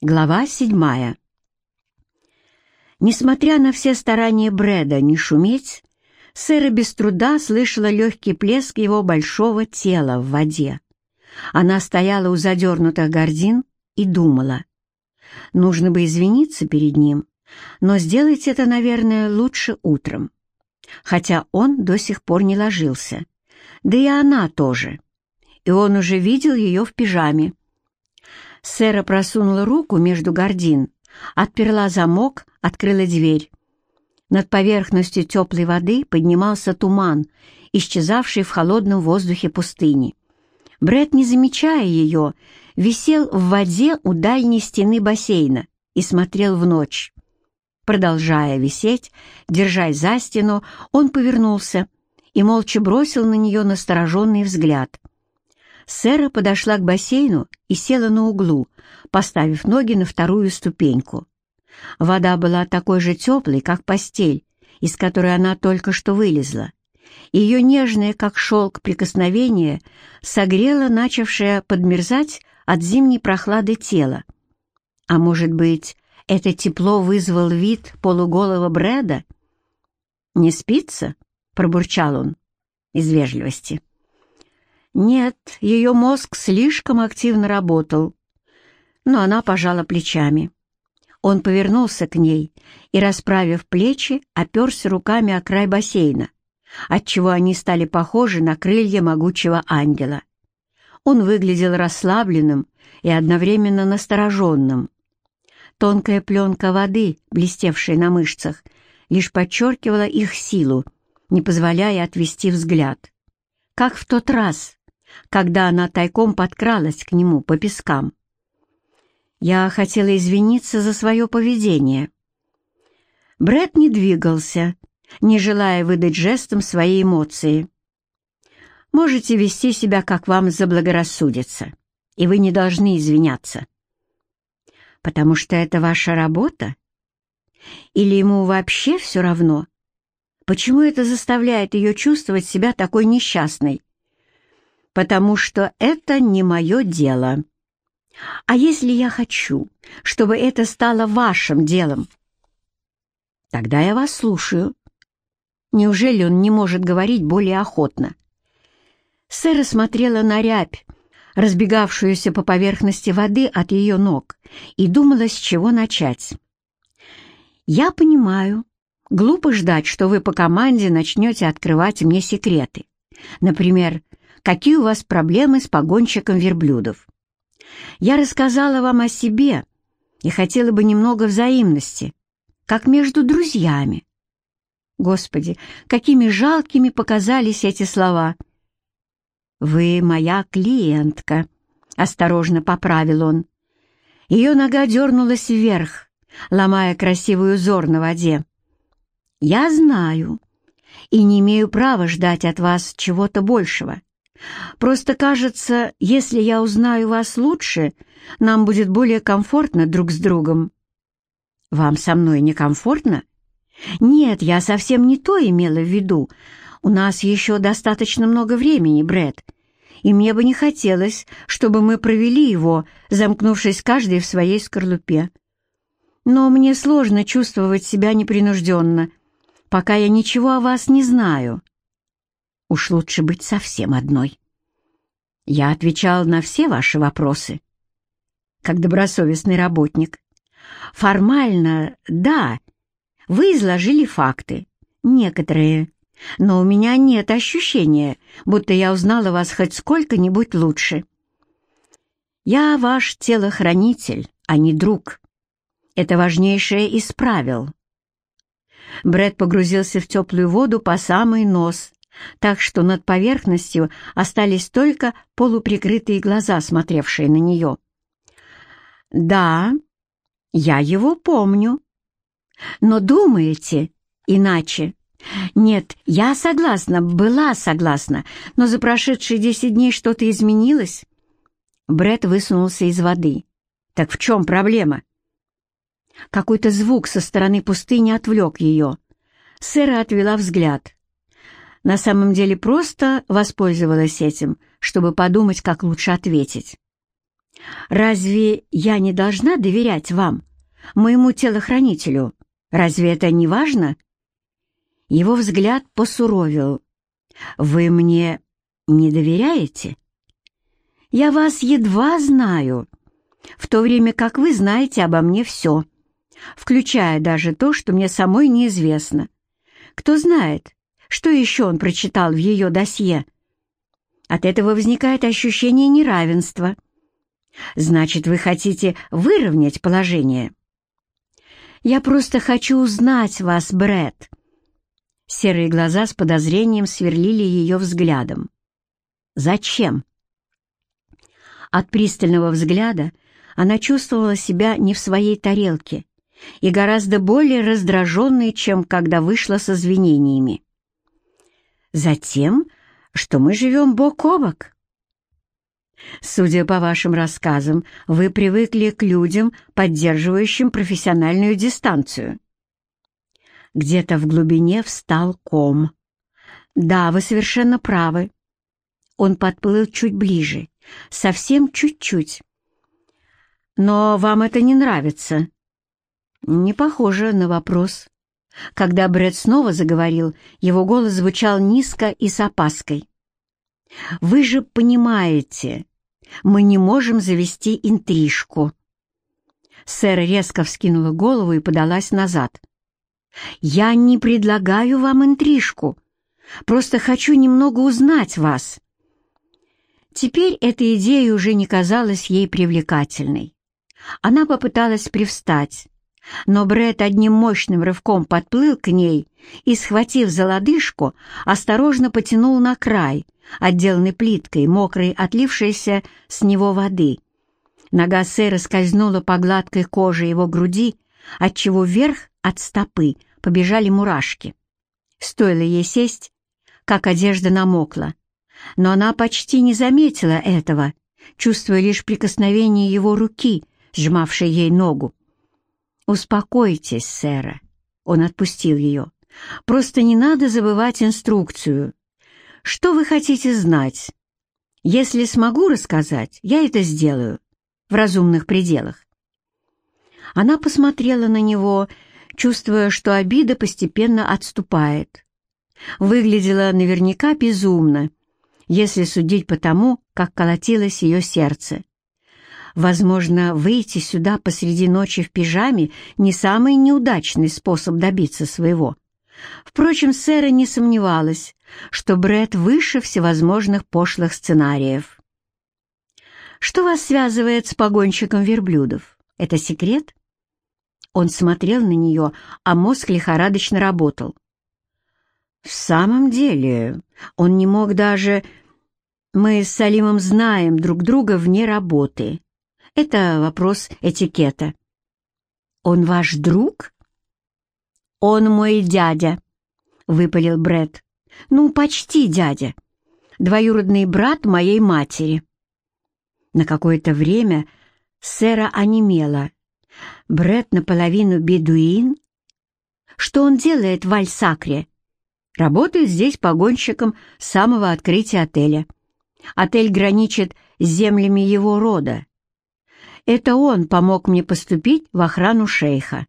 Глава седьмая. Несмотря на все старания Брэда не шуметь, Сэра без труда слышала легкий плеск его большого тела в воде. Она стояла у задернутых гордин и думала. Нужно бы извиниться перед ним, но сделать это, наверное, лучше утром. Хотя он до сих пор не ложился. Да и она тоже. И он уже видел ее в пижаме. Сэра просунула руку между гордин, отперла замок, открыла дверь. Над поверхностью теплой воды поднимался туман, исчезавший в холодном воздухе пустыни. Бред, не замечая ее, висел в воде у дальней стены бассейна и смотрел в ночь. Продолжая висеть, держась за стену, он повернулся и молча бросил на нее настороженный взгляд. Сэра подошла к бассейну и села на углу, поставив ноги на вторую ступеньку. Вода была такой же теплой, как постель, из которой она только что вылезла. Ее нежное, как шелк, прикосновение согрело начавшее подмерзать от зимней прохлады тело. А может быть, это тепло вызвал вид полуголого Брэда? «Не спится?» — пробурчал он из вежливости. Нет, ее мозг слишком активно работал. Но она пожала плечами. Он повернулся к ней и, расправив плечи, оперся руками о край бассейна, отчего они стали похожи на крылья могучего ангела. Он выглядел расслабленным и одновременно настороженным. Тонкая пленка воды, блестевшая на мышцах, лишь подчеркивала их силу, не позволяя отвести взгляд. Как в тот раз, когда она тайком подкралась к нему по пескам. Я хотела извиниться за свое поведение. Бред не двигался, не желая выдать жестом свои эмоции. Можете вести себя, как вам заблагорассудится, и вы не должны извиняться. Потому что это ваша работа? Или ему вообще все равно? Почему это заставляет ее чувствовать себя такой несчастной? Потому что это не мое дело. А если я хочу, чтобы это стало вашим делом? Тогда я вас слушаю. Неужели он не может говорить более охотно? Сэра смотрела на рябь, разбегавшуюся по поверхности воды от ее ног, и думала, с чего начать. «Я понимаю. Глупо ждать, что вы по команде начнете открывать мне секреты. Например, какие у вас проблемы с погонщиком верблюдов. Я рассказала вам о себе и хотела бы немного взаимности, как между друзьями. Господи, какими жалкими показались эти слова. «Вы моя клиентка», — осторожно поправил он. Ее нога дернулась вверх, ломая красивый узор на воде. «Я знаю и не имею права ждать от вас чего-то большего. Просто кажется, если я узнаю вас лучше, нам будет более комфортно друг с другом». «Вам со мной некомфортно?» «Нет, я совсем не то имела в виду. У нас еще достаточно много времени, Брэд, и мне бы не хотелось, чтобы мы провели его, замкнувшись каждый в своей скорлупе. Но мне сложно чувствовать себя непринужденно, пока я ничего о вас не знаю». Уж лучше быть совсем одной. Я отвечал на все ваши вопросы, как добросовестный работник. Формально, да, вы изложили факты, некоторые, но у меня нет ощущения, будто я узнала вас хоть сколько-нибудь лучше. Я ваш телохранитель, а не друг. Это важнейшее из правил. Бред погрузился в теплую воду по самый нос так что над поверхностью остались только полуприкрытые глаза, смотревшие на нее. «Да, я его помню. Но думаете иначе?» «Нет, я согласна, была согласна, но за прошедшие десять дней что-то изменилось?» Бред высунулся из воды. «Так в чем проблема?» Какой-то звук со стороны пустыни отвлек ее. Сэра отвела взгляд. На самом деле просто воспользовалась этим, чтобы подумать, как лучше ответить. «Разве я не должна доверять вам, моему телохранителю? Разве это не важно?» Его взгляд посуровил. «Вы мне не доверяете?» «Я вас едва знаю, в то время как вы знаете обо мне все, включая даже то, что мне самой неизвестно. Кто знает, что еще он прочитал в ее досье?» От этого возникает ощущение неравенства. Значит, вы хотите выровнять положение? Я просто хочу узнать вас, Брэд. Серые глаза с подозрением сверлили ее взглядом. Зачем? От пристального взгляда она чувствовала себя не в своей тарелке и гораздо более раздраженной, чем когда вышла с извинениями. Затем, что мы живем бок о бок. Судя по вашим рассказам, вы привыкли к людям, поддерживающим профессиональную дистанцию. Где-то в глубине встал ком. Да, вы совершенно правы. Он подплыл чуть ближе, совсем чуть-чуть. Но вам это не нравится? Не похоже на вопрос. Когда Брэд снова заговорил, его голос звучал низко и с опаской. «Вы же понимаете, мы не можем завести интрижку». Сэра резко вскинула голову и подалась назад. «Я не предлагаю вам интрижку, просто хочу немного узнать вас». Теперь эта идея уже не казалась ей привлекательной. Она попыталась привстать, но Бред одним мощным рывком подплыл к ней и, схватив за лодыжку, осторожно потянул на край, отделанный плиткой, мокрой, отлившейся с него воды. Нога сэра скользнула по гладкой коже его груди, отчего вверх от стопы побежали мурашки. Стоило ей сесть, как одежда намокла, но она почти не заметила этого, чувствуя лишь прикосновение его руки, сжимавшей ей ногу. «Успокойтесь, сэра». Он отпустил ее. «Просто не надо забывать инструкцию. Что вы хотите знать? Если смогу рассказать, я это сделаю. В разумных пределах». Она посмотрела на него, чувствуя, что обида постепенно отступает. Выглядела наверняка безумно, если судить по тому, как колотилось ее сердце. Возможно, выйти сюда посреди ночи в пижаме не самый неудачный способ добиться своего. Впрочем, Сэра не сомневалась, что Бред выше всевозможных пошлых сценариев. «Что вас связывает с погонщиком верблюдов? Это секрет?» Он смотрел на нее, а мозг лихорадочно работал. «В самом деле, он не мог даже... Мы с Салимом знаем друг друга вне работы. Это вопрос этикета. «Он ваш друг?» «Он мой дядя», — выпалил Бред. «Ну, почти дядя. Двоюродный брат моей матери». На какое-то время сэра онемела. Бред наполовину бедуин? Что он делает в Альсакре? Работает здесь погонщиком с самого открытия отеля. Отель граничит с землями его рода, это он помог мне поступить в охрану шейха.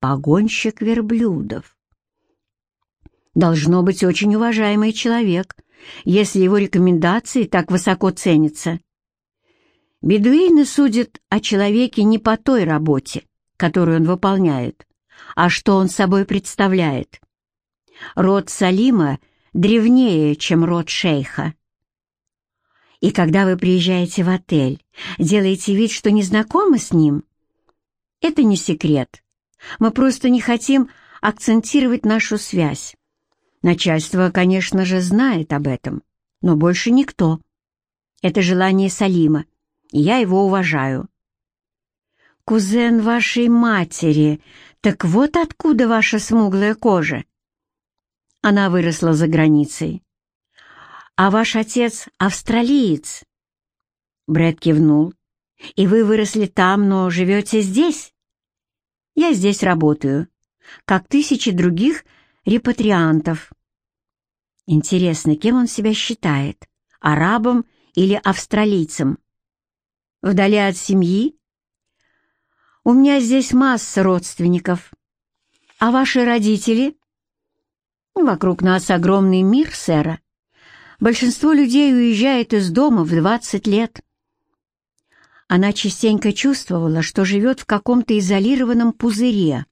Погонщик верблюдов. Должно быть очень уважаемый человек, если его рекомендации так высоко ценятся. Бедуины судят о человеке не по той работе, которую он выполняет, а что он собой представляет. Род Салима древнее, чем род шейха. И когда вы приезжаете в отель, делаете вид, что не знакомы с ним? Это не секрет. Мы просто не хотим акцентировать нашу связь. Начальство, конечно же, знает об этом, но больше никто. Это желание Салима, и я его уважаю. Кузен вашей матери, так вот откуда ваша смуглая кожа. Она выросла за границей. «А ваш отец австралиец?» Брэд кивнул. «И вы выросли там, но живете здесь?» «Я здесь работаю, как тысячи других репатриантов». «Интересно, кем он себя считает? Арабом или австралийцем?» Вдали от семьи? У меня здесь масса родственников. А ваши родители? Вокруг нас огромный мир, сэра. Большинство людей уезжает из дома в 20 лет. Она частенько чувствовала, что живет в каком-то изолированном пузыре.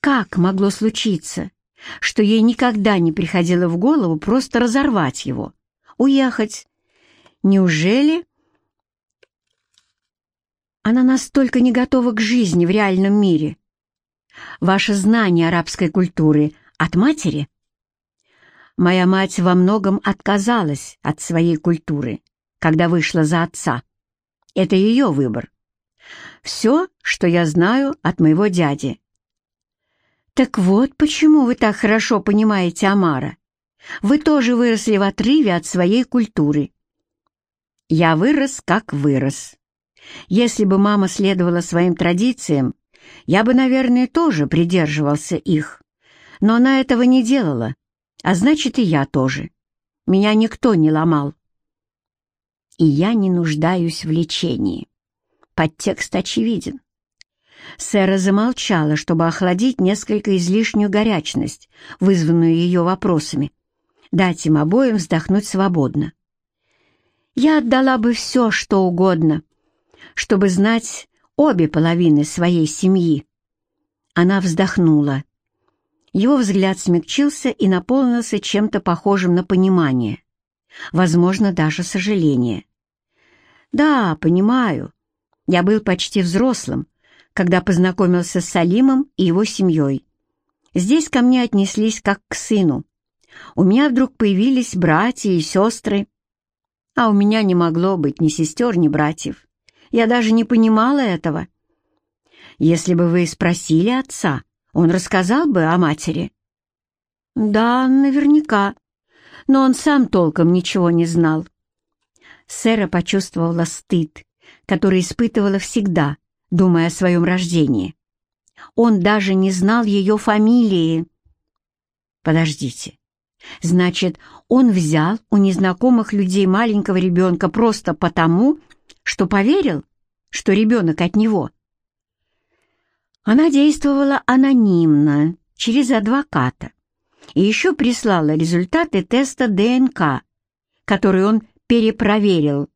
Как могло случиться, что ей никогда не приходило в голову просто разорвать его, уехать? Неужели она настолько не готова к жизни в реальном мире? Ваше знание арабской культуры от матери? Моя мать во многом отказалась от своей культуры, когда вышла за отца. Это ее выбор. Все, что я знаю от моего дяди. Так вот, почему вы так хорошо понимаете Амара. Вы тоже выросли в отрыве от своей культуры. Я вырос, как вырос. Если бы мама следовала своим традициям, я бы, наверное, тоже придерживался их. Но она этого не делала, а значит, и я тоже. Меня никто не ломал и я не нуждаюсь в лечении. Подтекст очевиден. Сэра замолчала, чтобы охладить несколько излишнюю горячность, вызванную ее вопросами, дать им обоим вздохнуть свободно. «Я отдала бы все, что угодно, чтобы знать обе половины своей семьи». Она вздохнула. Его взгляд смягчился и наполнился чем-то похожим на понимание возможно, даже сожаление. «Да, понимаю. Я был почти взрослым, когда познакомился с Салимом и его семьей. Здесь ко мне отнеслись как к сыну. У меня вдруг появились братья и сестры. А у меня не могло быть ни сестер, ни братьев. Я даже не понимала этого. Если бы вы спросили отца, он рассказал бы о матери. Да, наверняка но он сам толком ничего не знал. Сэра почувствовала стыд, который испытывала всегда, думая о своем рождении. Он даже не знал ее фамилии. Подождите. Значит, он взял у незнакомых людей маленького ребенка просто потому, что поверил, что ребенок от него. Она действовала анонимно, через адвоката и еще прислала результаты теста ДНК, который он перепроверил,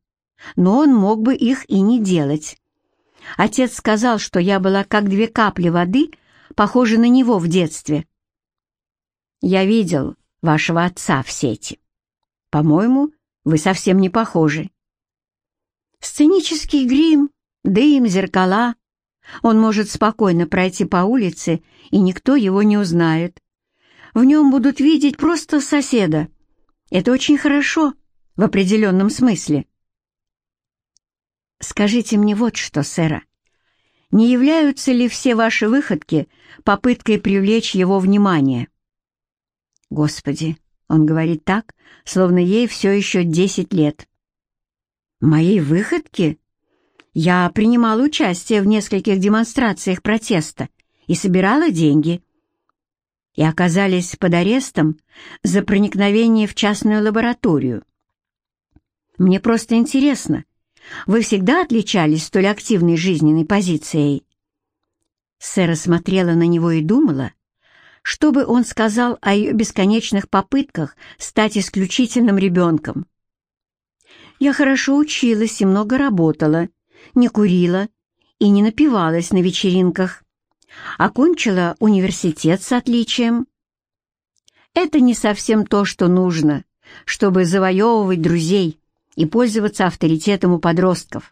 но он мог бы их и не делать. Отец сказал, что я была как две капли воды, похожа на него в детстве. Я видел вашего отца в сети. По-моему, вы совсем не похожи. Сценический грим, дым, зеркала. Он может спокойно пройти по улице, и никто его не узнает. В нем будут видеть просто соседа. Это очень хорошо, в определенном смысле. Скажите мне вот что, сэра. Не являются ли все ваши выходки попыткой привлечь его внимание? Господи, он говорит так, словно ей все еще десять лет. Мои выходки? Я принимала участие в нескольких демонстрациях протеста и собирала деньги и оказались под арестом за проникновение в частную лабораторию. Мне просто интересно, вы всегда отличались столь активной жизненной позицией? Сэра смотрела на него и думала, что бы он сказал о ее бесконечных попытках стать исключительным ребенком. Я хорошо училась и много работала, не курила и не напивалась на вечеринках. Окончила университет с отличием. Это не совсем то, что нужно, чтобы завоевывать друзей и пользоваться авторитетом у подростков.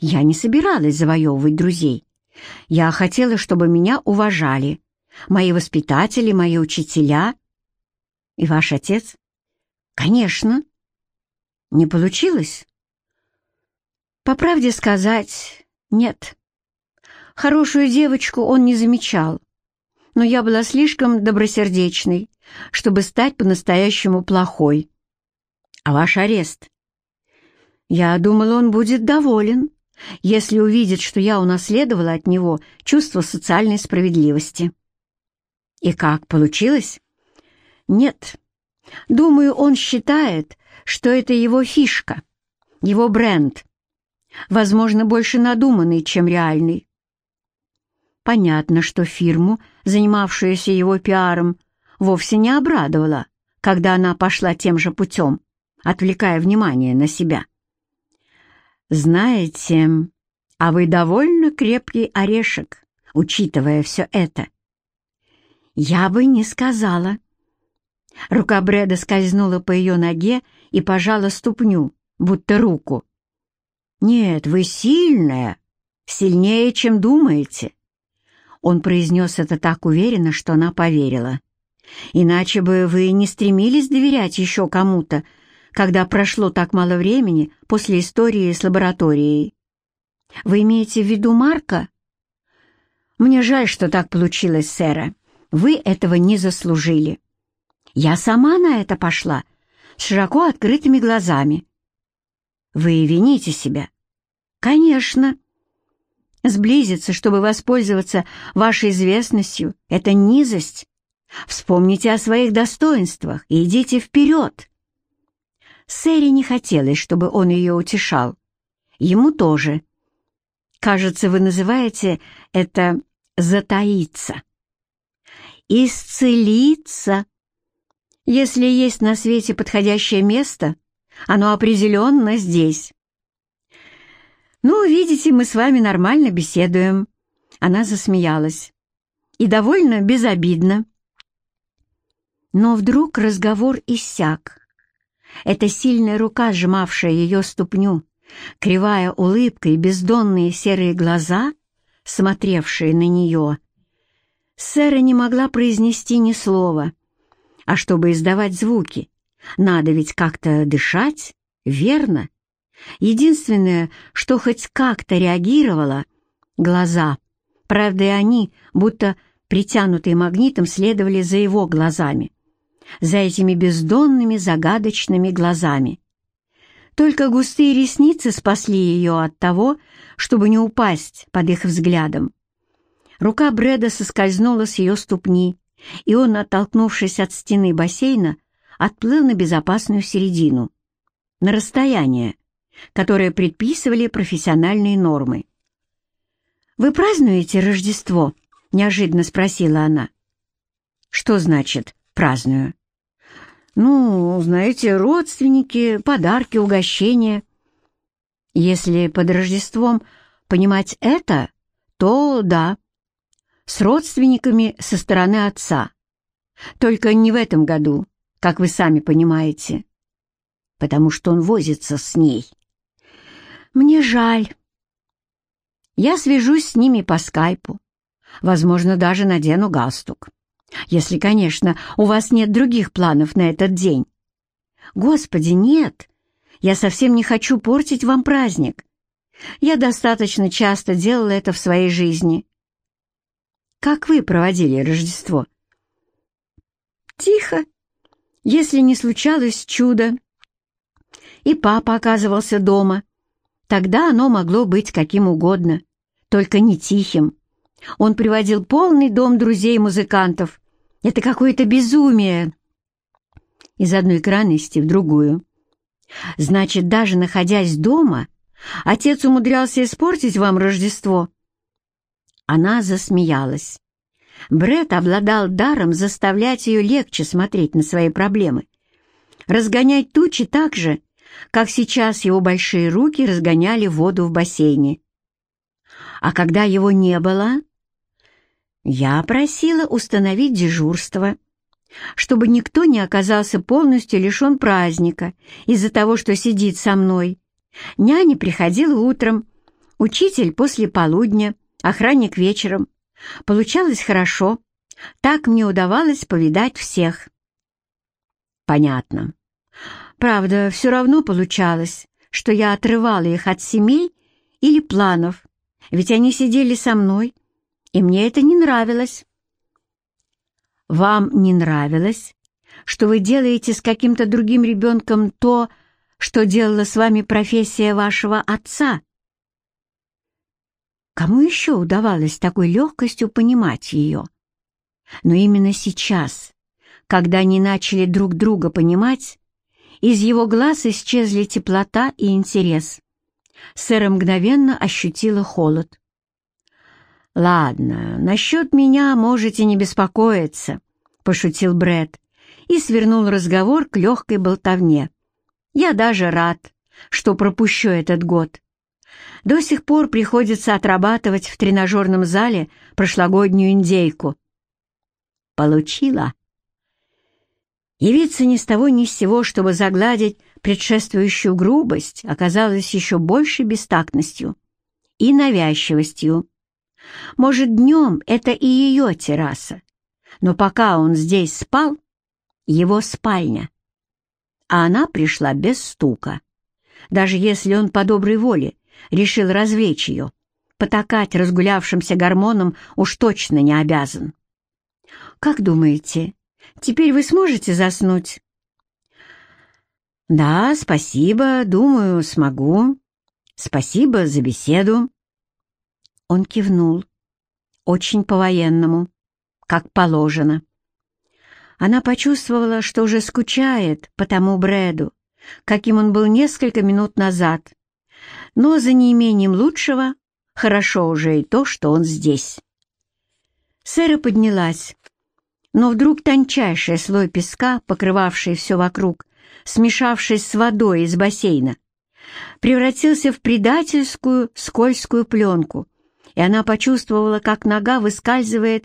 Я не собиралась завоевывать друзей. Я хотела, чтобы меня уважали. Мои воспитатели, мои учителя. И ваш отец? Конечно. Не получилось? По правде сказать, нет. Хорошую девочку он не замечал, но я была слишком добросердечной, чтобы стать по-настоящему плохой. А ваш арест? Я думала, он будет доволен, если увидит, что я унаследовала от него чувство социальной справедливости. И как, получилось? Нет. Думаю, он считает, что это его фишка, его бренд. Возможно, больше надуманный, чем реальный. Понятно, что фирму, занимавшуюся его пиаром, вовсе не обрадовала, когда она пошла тем же путем, отвлекая внимание на себя. «Знаете, а вы довольно крепкий орешек, учитывая все это». «Я бы не сказала». Рука Брэда скользнула по ее ноге и пожала ступню, будто руку. «Нет, вы сильная, сильнее, чем думаете». Он произнес это так уверенно, что она поверила. «Иначе бы вы не стремились доверять еще кому-то, когда прошло так мало времени после истории с лабораторией. Вы имеете в виду Марка?» «Мне жаль, что так получилось, сэра. Вы этого не заслужили. Я сама на это пошла, с широко открытыми глазами. Вы вините себя?» «Конечно. Сблизиться, чтобы воспользоваться вашей известностью — это низость. Вспомните о своих достоинствах и идите вперед. Сэри не хотелось, чтобы он ее утешал. Ему тоже. Кажется, вы называете это «затаиться». «Исцелиться». Если есть на свете подходящее место, оно определенно здесь. «Ну, видите, мы с вами нормально беседуем». Она засмеялась. «И довольно безобидно». Но вдруг разговор иссяк. Эта сильная рука, сжимавшая ее ступню, кривая улыбка и бездонные серые глаза, смотревшие на нее. Сэра не могла произнести ни слова. А чтобы издавать звуки, надо ведь как-то дышать, верно? Единственное, что хоть как-то реагировало — глаза. Правда, и они, будто притянутые магнитом, следовали за его глазами. За этими бездонными загадочными глазами. Только густые ресницы спасли ее от того, чтобы не упасть под их взглядом. Рука Брэда соскользнула с ее ступни, и он, оттолкнувшись от стены бассейна, отплыл на безопасную середину. На расстояние, которые предписывали профессиональные нормы. «Вы празднуете Рождество?» — неожиданно спросила она. «Что значит «праздную»?» «Ну, знаете, родственники, подарки, угощения». Если под Рождеством понимать это, то да, с родственниками со стороны отца. Только не в этом году, как вы сами понимаете, потому что он возится с ней. Мне жаль. Я свяжусь с ними по скайпу. Возможно, даже надену галстук. Если, конечно, у вас нет других планов на этот день. Господи, нет. Я совсем не хочу портить вам праздник. Я достаточно часто делала это в своей жизни. Как вы проводили Рождество? Тихо, если не случалось чудо. И папа оказывался дома, Тогда оно могло быть каким угодно, только не тихим. Он приводил полный дом друзей-музыкантов. Это какое-то безумие. Из одной крайности в другую. Значит, даже находясь дома, отец умудрялся испортить вам Рождество. Она засмеялась. Бред обладал даром заставлять ее легче смотреть на свои проблемы. Разгонять тучи так же, как сейчас его большие руки разгоняли воду в бассейне. А когда его не было, я просила установить дежурство, чтобы никто не оказался полностью лишен праздника из-за того, что сидит со мной. Няня приходила утром, учитель после полудня, охранник вечером. Получалось хорошо. Так мне удавалось повидать всех. Понятно. Правда, все равно получалось, что я отрывала их от семей или планов, ведь они сидели со мной, и мне это не нравилось. Вам не нравилось, что вы делаете с каким-то другим ребенком то, что делала с вами профессия вашего отца? Кому еще удавалось такой легкостью понимать ее? Но именно сейчас, когда они начали друг друга понимать, из его глаз исчезли теплота и интерес. Сэра мгновенно ощутила холод. «Ладно, насчет меня можете не беспокоиться», — пошутил Брэд и свернул разговор к легкой болтовне. «Я даже рад, что пропущу этот год. До сих пор приходится отрабатывать в тренажерном зале прошлогоднюю индейку». «Получила?» Явиться ни с того ни с сего, чтобы загладить предшествующую грубость, оказалось еще большей бестактностью и навязчивостью. Может, днем это и ее терраса, но пока он здесь спал, его спальня. А она пришла без стука. Даже если он по доброй воле решил развлечь ее, потакать разгулявшимся гормоном уж точно не обязан. «Как думаете, Теперь вы сможете заснуть?» «Да, спасибо, думаю, смогу. Спасибо за беседу». Он кивнул. Очень по-военному, как положено. Она почувствовала, что уже скучает по тому Брэду, каким он был несколько минут назад. Но за неимением лучшего хорошо уже и то, что он здесь. Сэра поднялась, но вдруг тончайший слой песка, покрывавший все вокруг, смешавшись с водой из бассейна, превратился в предательскую скользкую пленку, и она почувствовала, как нога выскальзывает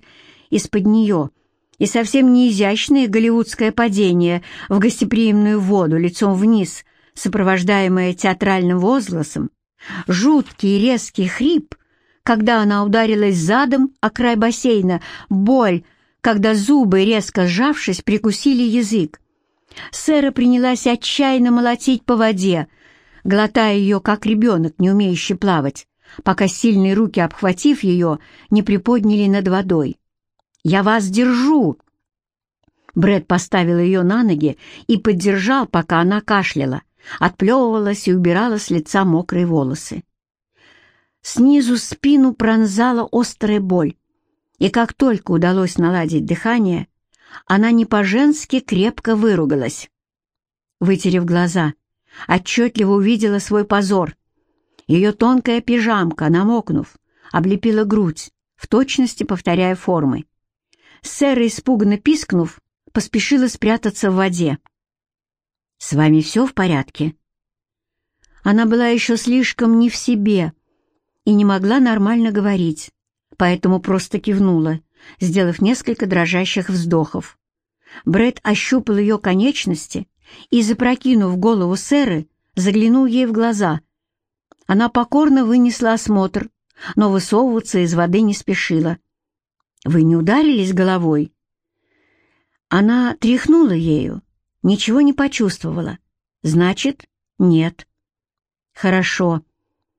из-под нее, и совсем не изящное голливудское падение в гостеприимную воду лицом вниз, сопровождаемое театральным возгласом, жуткий резкий хрип, когда она ударилась задом о край бассейна, боль, когда зубы, резко сжавшись, прикусили язык. Сэра принялась отчаянно молотить по воде, глотая ее, как ребенок, не умеющий плавать, пока сильные руки, обхватив ее, не приподняли над водой. «Я вас держу!» Брэд поставил ее на ноги и поддержал, пока она кашляла, отплевывалась и убирала с лица мокрые волосы. Снизу спину пронзала острая боль и как только удалось наладить дыхание, она не по-женски крепко выругалась. Вытерев глаза, отчетливо увидела свой позор. Ее тонкая пижамка, намокнув, облепила грудь, в точности повторяя формы. Сэра, испуганно пискнув, поспешила спрятаться в воде. «С вами все в порядке?» Она была еще слишком не в себе и не могла нормально говорить поэтому просто кивнула, сделав несколько дрожащих вздохов. Бред ощупал ее конечности и, запрокинув голову сэры, заглянул ей в глаза. Она покорно вынесла осмотр, но высовываться из воды не спешила. «Вы не ударились головой?» Она тряхнула ею, ничего не почувствовала. «Значит, нет». «Хорошо,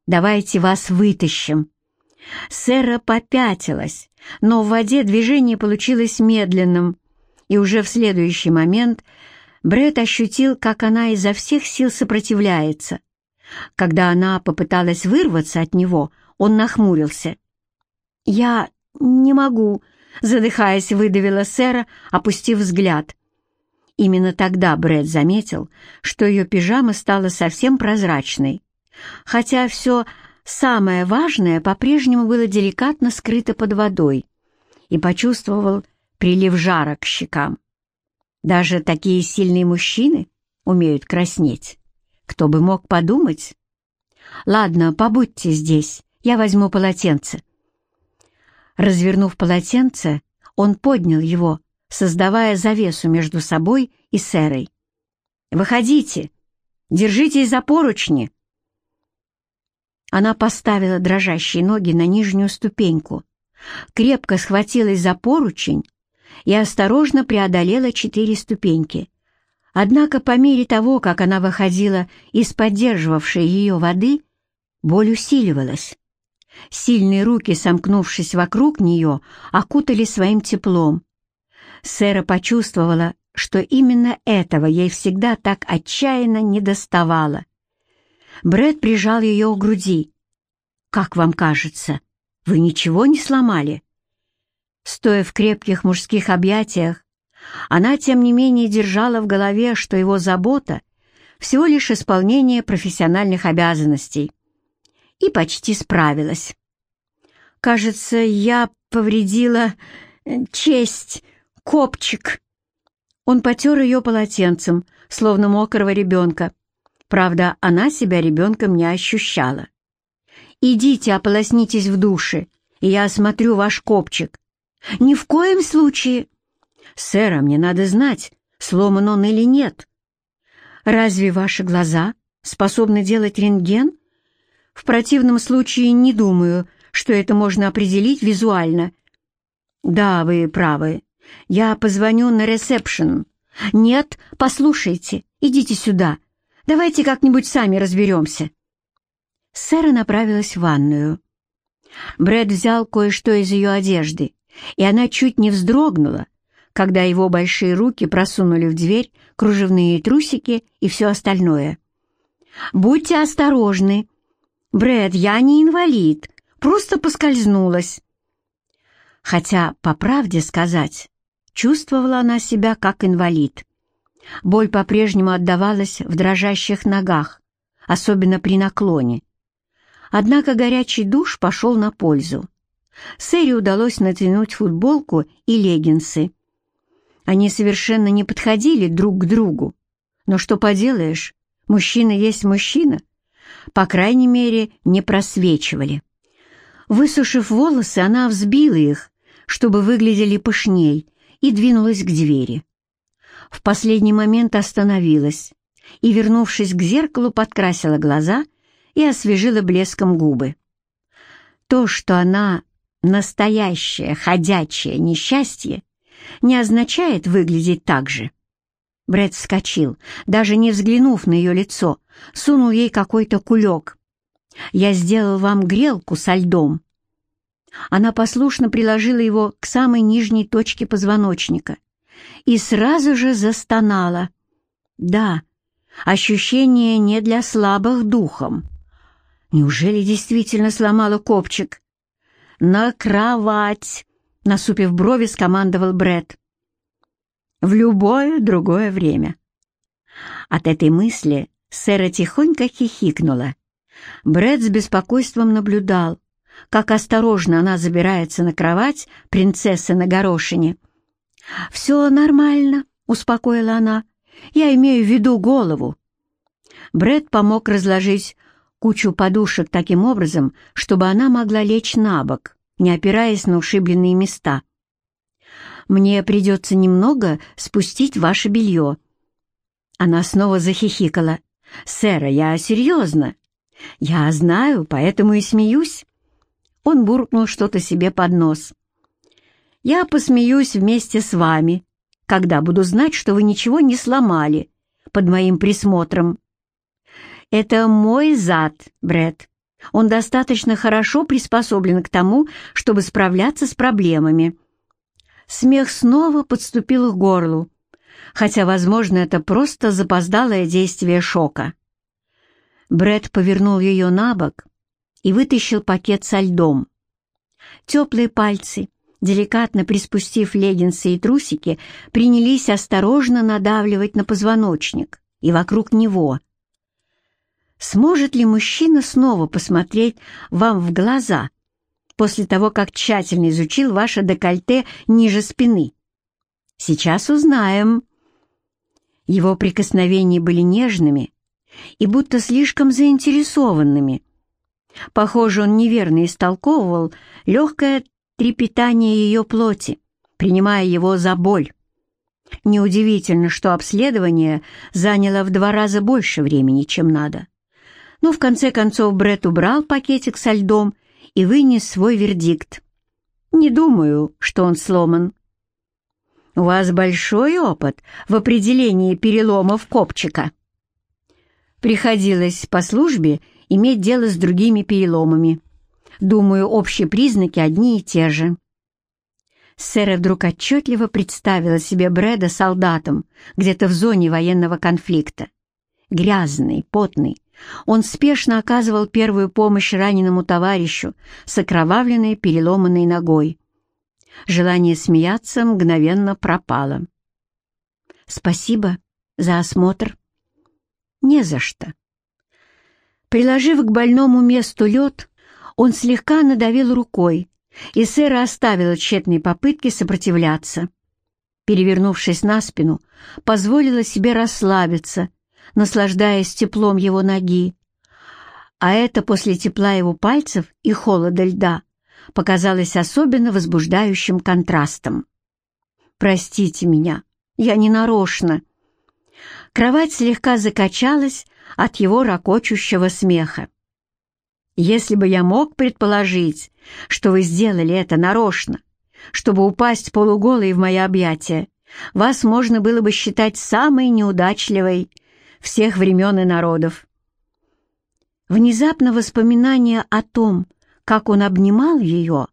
давайте вас вытащим», Сэра попятилась, но в воде движение получилось медленным, и уже в следующий момент Бред ощутил, как она изо всех сил сопротивляется. Когда она попыталась вырваться от него, он нахмурился. «Я не могу», — задыхаясь, выдавила Сэра, опустив взгляд. Именно тогда Бред заметил, что ее пижама стала совсем прозрачной, хотя все Самое важное по-прежнему было деликатно скрыто под водой и почувствовал прилив жара к щекам. Даже такие сильные мужчины умеют краснеть. Кто бы мог подумать? Ладно, побудьте здесь, я возьму полотенце. Развернув полотенце, он поднял его, создавая завесу между собой и Сэрой. «Выходите! Держитесь за поручни!» Она поставила дрожащие ноги на нижнюю ступеньку, крепко схватилась за поручень и осторожно преодолела четыре ступеньки. Однако по мере того, как она выходила из поддерживавшей ее воды, боль усиливалась. Сильные руки, сомкнувшись вокруг нее, окутали своим теплом. Сэра почувствовала, что именно этого ей всегда так отчаянно недоставало. Бред прижал ее к груди. «Как вам кажется, вы ничего не сломали?» Стоя в крепких мужских объятиях, она, тем не менее, держала в голове, что его забота — всего лишь исполнение профессиональных обязанностей. и почти справилась. «Кажется, я повредила э, честь, копчик». Он потер ее полотенцем, словно мокрого ребенка. Правда, она себя ребенком не ощущала. «Идите, ополоснитесь в душе, и я осмотрю ваш копчик». «Ни в коем случае!» «Сэра, мне надо знать, сломан он или нет». «Разве ваши глаза способны делать рентген?» «В противном случае не думаю, что это можно определить визуально». «Да, вы правы. Я позвоню на ресепшн». «Нет, послушайте, идите сюда. Давайте как-нибудь сами разберемся». Сэра направилась в ванную. Брэд взял кое-что из ее одежды, и она чуть не вздрогнула, когда его большие руки просунули в дверь кружевные трусики и все остальное. «Будьте осторожны! Брэд, я не инвалид, просто поскользнулась!» Хотя, по правде сказать, чувствовала она себя как инвалид. Боль по-прежнему отдавалась в дрожащих ногах, особенно при наклоне. Однако горячий душ пошел на пользу. Сэри удалось натянуть футболку и леггинсы. Они совершенно не подходили друг к другу. Но что поделаешь, мужчина есть мужчина. По крайней мере, не просвечивали. Высушив волосы, она взбила их, чтобы выглядели пышней, и двинулась к двери. В последний момент остановилась и, вернувшись к зеркалу, подкрасила глаза и освежила блеском губы. То, что она настоящее ходячее несчастье, не означает выглядеть так же. Брэд вскочил, даже не взглянув на ее лицо, сунул ей какой-то кулек. «Я сделал вам грелку со льдом». Она послушно приложила его к самой нижней точке позвоночника и сразу же застонала. «Да, ощущение не для слабых духом». Неужели действительно сломала копчик? «На кровать!» — насупив брови, скомандовал Бред. «В любое другое время». От этой мысли Сэра тихонько хихикнула. Бред с беспокойством наблюдал, как осторожно она забирается на кровать принцессы на горошине. «Все нормально», — успокоила она. «Я имею в виду голову». Бред помог разложить кучу подушек таким образом, чтобы она могла лечь на бок, не опираясь на ушибленные места. «Мне придется немного спустить ваше белье». Она снова захихикала. «Сэра, я серьезно. Я знаю, поэтому и смеюсь». Он буркнул что-то себе под нос. «Я посмеюсь вместе с вами, когда буду знать, что вы ничего не сломали под моим присмотром». Это мой зад, Бред. Он достаточно хорошо приспособлен к тому, чтобы справляться с проблемами. Смех снова подступил к горлу, хотя, возможно, это просто запоздалое действие шока. Бред повернул ее на бок и вытащил пакет со льдом. Теплые пальцы, деликатно приспустив леггинсы и трусики, принялись осторожно надавливать на позвоночник и вокруг него, Сможет ли мужчина снова посмотреть вам в глаза после того, как тщательно изучил ваше декольте ниже спины? Сейчас узнаем. Его прикосновения были нежными и будто слишком заинтересованными. Похоже, он неверно истолковывал легкое трепетание ее плоти, принимая его за боль. Неудивительно, что обследование заняло в два раза больше времени, чем надо. Но в конце концов Бред убрал пакетик со льдом и вынес свой вердикт. «Не думаю, что он сломан». «У вас большой опыт в определении переломов копчика». Приходилось по службе иметь дело с другими переломами. Думаю, общие признаки одни и те же. Сэра вдруг отчетливо представила себе Брэда солдатом где-то в зоне военного конфликта. Грязный, потный, он спешно оказывал первую помощь раненому товарищу с окровавленной переломанной ногой. Желание смеяться мгновенно пропало. «Спасибо за осмотр». «Не за что». Приложив к больному месту лед, он слегка надавил рукой, и Сэра оставила тщетные попытки сопротивляться. Перевернувшись на спину, позволила себе расслабиться, наслаждаясь теплом его ноги. А это после тепла его пальцев и холода льда показалось особенно возбуждающим контрастом. «Простите меня, я не нарочно». Кровать слегка закачалась от его ракочущего смеха. «Если бы я мог предположить, что вы сделали это нарочно, чтобы упасть полуголой в мои объятия, вас можно было бы считать самой неудачливой всех времен и народов». Внезапно воспоминание о том, как он обнимал ее,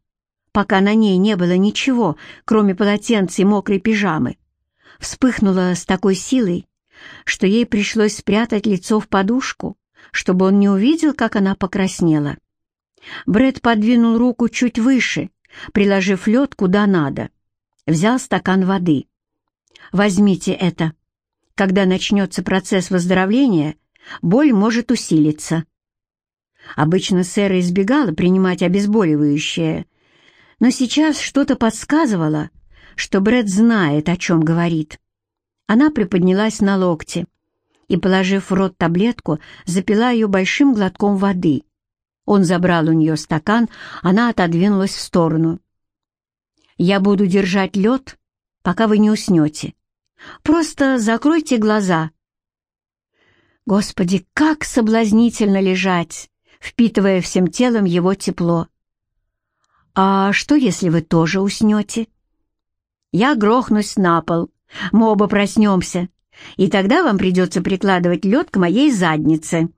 пока на ней не было ничего, кроме полотенца и мокрой пижамы, вспыхнуло с такой силой, что ей пришлось спрятать лицо в подушку, чтобы он не увидел, как она покраснела. Бред подвинул руку чуть выше, приложив лед куда надо. Взял стакан воды. «Возьмите это. Когда начнется процесс выздоровления, боль может усилиться». Обычно Сэра избегала принимать обезболивающее, но сейчас что-то подсказывало, что Брэд знает, о чем говорит. Она приподнялась на локте и, положив в рот таблетку, запила ее большим глотком воды. Он забрал у нее стакан, она отодвинулась в сторону. «Я буду держать лед, пока вы не уснете. Просто закройте глаза». Господи, как соблазнительно лежать, впитывая всем телом его тепло. «А что, если вы тоже уснете?» «Я грохнусь на пол. Мы оба проснемся, и тогда вам придется прикладывать лед к моей заднице».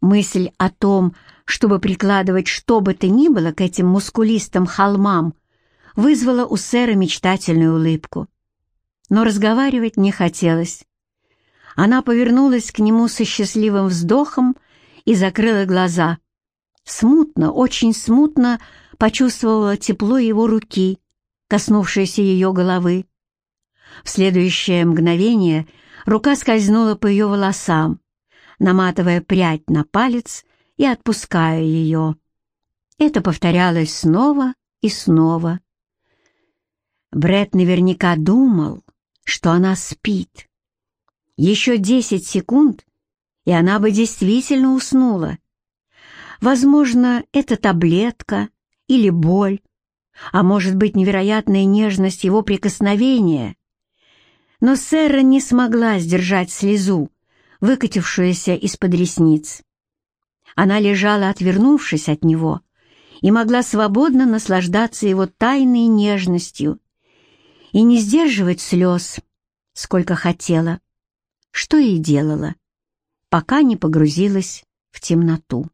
Мысль о том, чтобы прикладывать что бы то ни было к этим мускулистым холмам, вызвала у сэра мечтательную улыбку. Но разговаривать не хотелось. Она повернулась к нему со счастливым вздохом и закрыла глаза. Смутно, очень смутно почувствовала тепло его руки, коснувшееся ее головы. В следующее мгновение рука скользнула по ее волосам, наматывая прядь на палец и отпуская ее. Это повторялось снова и снова. Бред наверняка думал, что она спит. Еще десять секунд, и она бы действительно уснула. Возможно, это таблетка или боль, а может быть, невероятная нежность его прикосновения. Но Сэра не смогла сдержать слезу, выкатившуюся из-под ресниц. Она лежала, отвернувшись от него, и могла свободно наслаждаться его тайной нежностью и не сдерживать слез, сколько хотела, что и делала, пока не погрузилась в темноту.